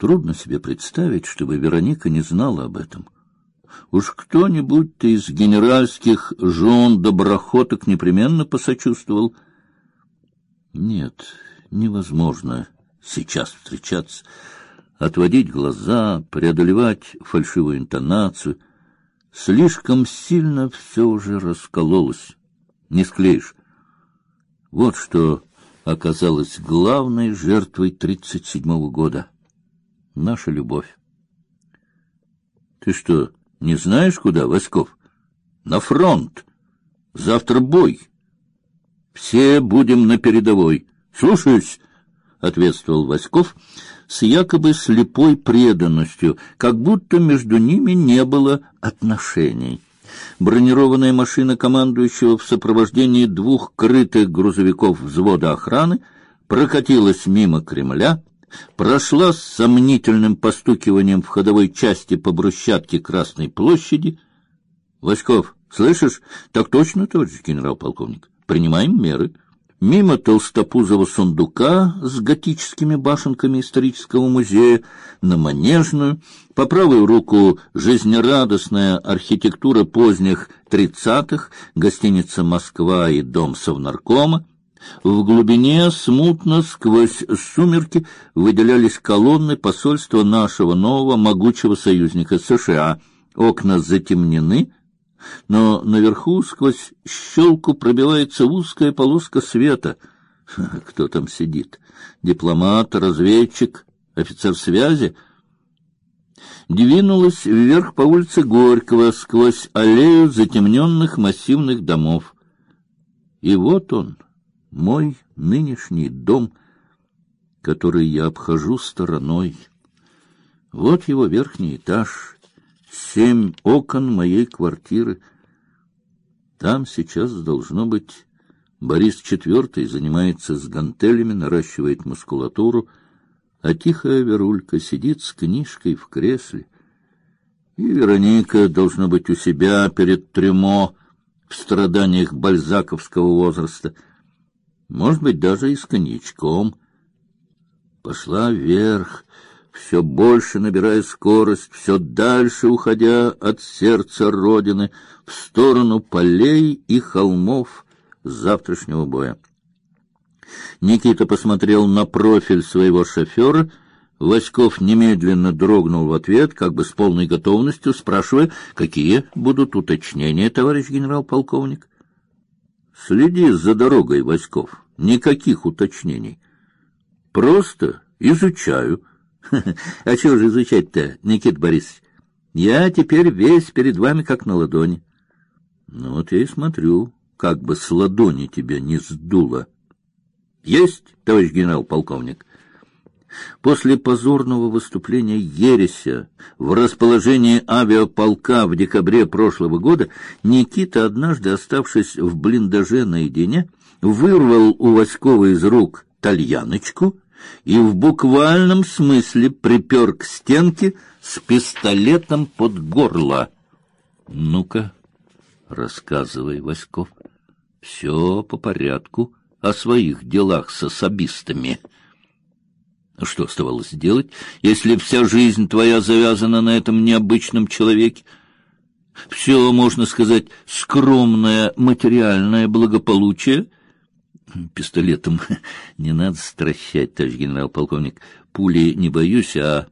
Трудно себе представить, чтобы Вероника не знала об этом. Уж кто-нибудь из генеральских жен доброхоток непременно посочувствовал. Нет, невозможно сейчас встречаться, отводить глаза, преодолевать фальшивую интонацию. Слишком сильно все уже раскололось. Не склеишь. Вот что оказалось главной жертвой тридцать седьмого года. Наша любовь. Ты что, не знаешь, куда, Васьков? На фронт. Завтра бой. Все будем на передовой. Слушаюсь, ответствовал Васьков с якобы слепой преданностью, как будто между ними не было отношений. Бронированная машина командующего в сопровождении двух крытых грузовиков взвода охраны прокатилась мимо Кремля, прошла с сомнительным постукиванием в ходовой части по брусчатке Красной площади. Васьков, слышишь? Так точно, товарищ генерал-полковник. Принимаем меры. Мимо толстопузого сундука с готическими башенками исторического музея на Манежную, по правую руку жизнерадостная архитектура поздних тридцатых, гостиница Москва и дом Совнаркома, в глубине смутно сквозь сумерки выделялись колонны посольства нашего нового могучего союзника США. Окна затемнены, но наверху сквозь щелку пробивается узкая полоска света. Кто там сидит? Дипломат, разведчик, офицер связи? Двинулась вверх по улице Горького сквозь аллею затемненных массивных домов. И вот он мой нынешний дом, который я обхожу стороной. Вот его верхний этаж, семь окон моей квартиры. Там сейчас должно быть Борис IV занимается с гантелями, наращивает мускулатуру, а тихая Верулька сидит с книжкой в кресле. И Вероника должна быть у себя перед трюмо в страданиях бальзаковского возраста — может быть, даже и с коньячком. Пошла вверх, все больше набирая скорость, все дальше уходя от сердца родины в сторону полей и холмов завтрашнего боя. Никита посмотрел на профиль своего шофера. Васьков немедленно дрогнул в ответ, как бы с полной готовностью, спрашивая, какие будут уточнения, товарищ генерал-полковник. Следи за дорогой, Васьков. Никаких уточнений. Просто изучаю. А чего же изучать-то, Никит Борисович? Я теперь весь перед вами как на ладони. Ну вот я и смотрю, как бы с ладони тебя не сдуло. Есть, товарищ генерал-полковник. После позорного выступления Ереся в расположении авиаполка в декабре прошлого года Никита, однажды оставшись в блиндаже наедине, вырвал у Васькова из рук тальяночку и в буквальном смысле припер к стенке с пистолетом под горло. Ну-ка, рассказывай, Васьков. Все по порядку о своих делах с особистами. Что оставалось делать, если вся жизнь твоя завязана на этом необычном человеке? Все, можно сказать, скромное материальное благополучие. Пистолетом не надо стращать, товарищ генерал-полковник. Пули не боюсь, а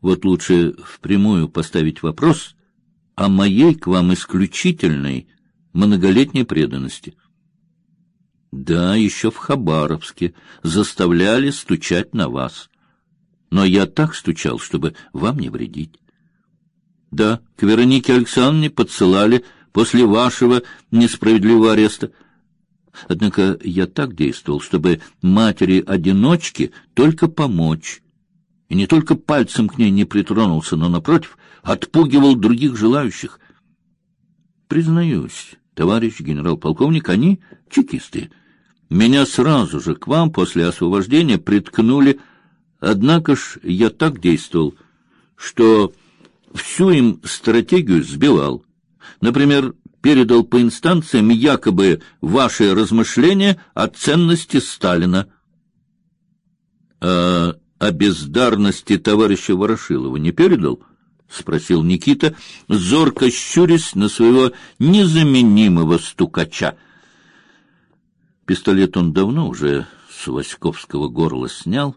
вот лучше впрямую поставить вопрос о моей к вам исключительной многолетней преданности. Да, еще в Хабаровске заставляли стучать на вас. Но я так стучал, чтобы вам не вредить. Да, к Веронике Александровне подсылали после вашего несправедливого ареста. Однако я так действовал, чтобы матери-одиночке только помочь. И не только пальцем к ней не притронулся, но, напротив, отпугивал других желающих. Признаюсь, товарищ генерал-полковник, они чекисты. Меня сразу же к вам после освобождения приткнули, однако ж я так действовал, что всю им стратегию сбивал. Например, передал по инстанциям якобы ваши размышления о ценности Сталина. А о бездарности товарища Ворошилова не передал? — спросил Никита, зорко щурясь на своего незаменимого стукача. Пистолет он давно уже с Васьковского горла снял,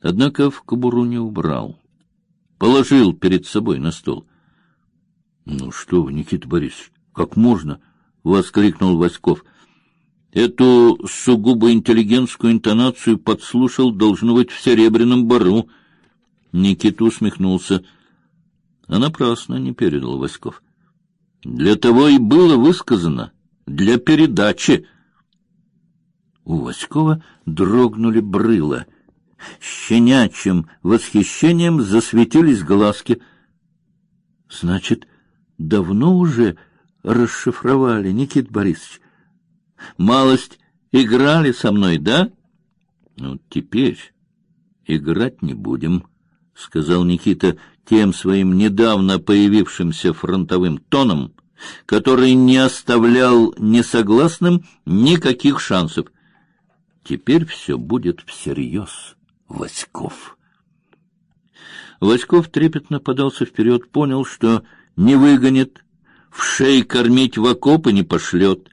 однако в кобуру не убрал. Положил перед собой на стол. — Ну что вы, Никита Борисович, как можно? — воскликнул Васьков. Эту сугубо интеллигентскую интонацию подслушал, должно быть, в Серебряном Бару. Никита усмехнулся. А напрасно не передал Васьков. Для того и было высказано, для передачи. У Васькова дрогнули брыла. Щенячьим восхищением засветились глазки. Значит, давно уже расшифровали, Никит Борисович. Малость играли со мной, да? Ну, теперь играть не будем, сказал Никита тем своим недавно появившимся фронтовым тоном, который не оставлял несогласным никаких шансов. Теперь все будет всерьез, Васьков. Васьков трепетно подался вперед, понял, что не выгонит, в шей кормить в окопы не пошлет,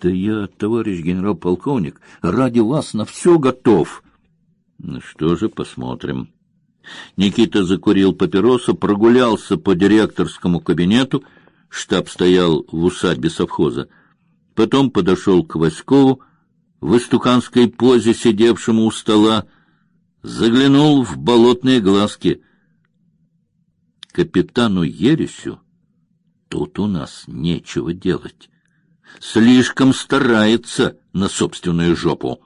да я, товарищ генерал-полковник, ради вас на все готов. Ну что же, посмотрим. Никита закурил папиросу, прогулялся по директорскому кабинету, штаб стоял в усадьбе совхоза. Потом подошел к Васькову, в истуканской позе сидевшему у стола, заглянул в болотные глазки. Капитану Ересю тут у нас нечего делать слишком старается на собственную жопу.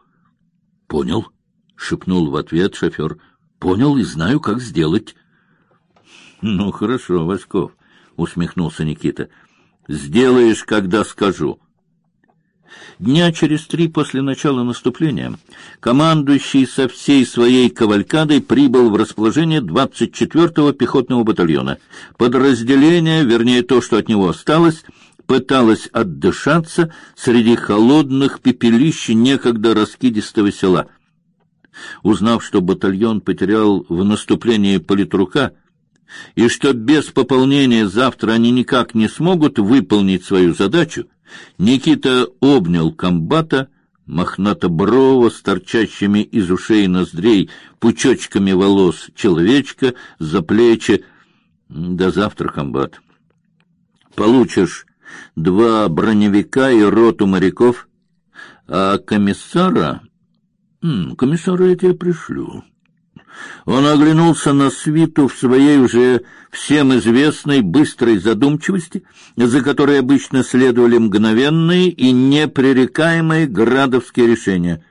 Понял? шепнул в ответ шофер. Понял и знаю, как сделать. Ну хорошо, Васьков, усмехнулся Никита. Сделаешь, когда скажу. Дня через три после начала наступления командующий со всей своей кавалькадой прибыл в расположение 24-го пехотного батальона. Подразделение, вернее то, что от него осталось, пыталась отдышаться среди холодных пепелищ некогда раскидистого села. Узнав, что батальон потерял в наступлении политрука и что без пополнения завтра они никак не смогут выполнить свою задачу, Никита обнял комбата, мохнато-брового, с торчащими из ушей ноздрей пучочками волос человечка за плечи. До завтра, комбат. Получишь два броневика и роту моряков, а комиссара... Комиссара я тебе пришлю. Он оглянулся на свиту в своей уже всем известной быстрой задумчивости, за которой обычно следовали мгновенные и непререкаемые градовские решения.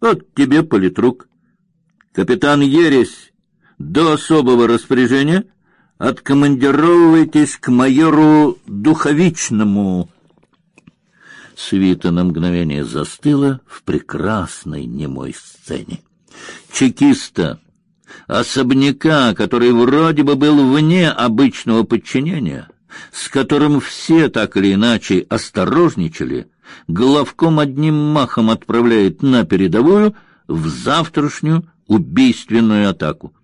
Вот тебе политрук. Капитан Ересь до особого распоряжения откомандировывайтесь к майору Духовичному. Свита на мгновение застыла в прекрасной немой сцене. Чекиста, особняка, который вроде бы был вне обычного подчинения, с которым все так или иначе осторожничали, главком одним махом отправляет на передовую в завтрашнюю убийственную атаку.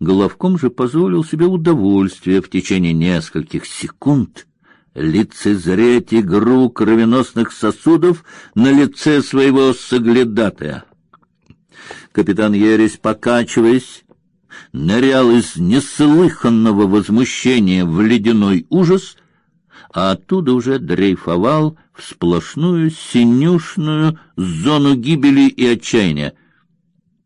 Головком же позволил себе удовольствие в течение нескольких секунд лицезреть игру кровеносных сосудов на лице своего соглядатая. Капитан Ересь, покачиваясь, нырял из неслыханного возмущения в ледяной ужас, а оттуда уже дрейфовал в сплошную синюшную зону гибели и отчаяния —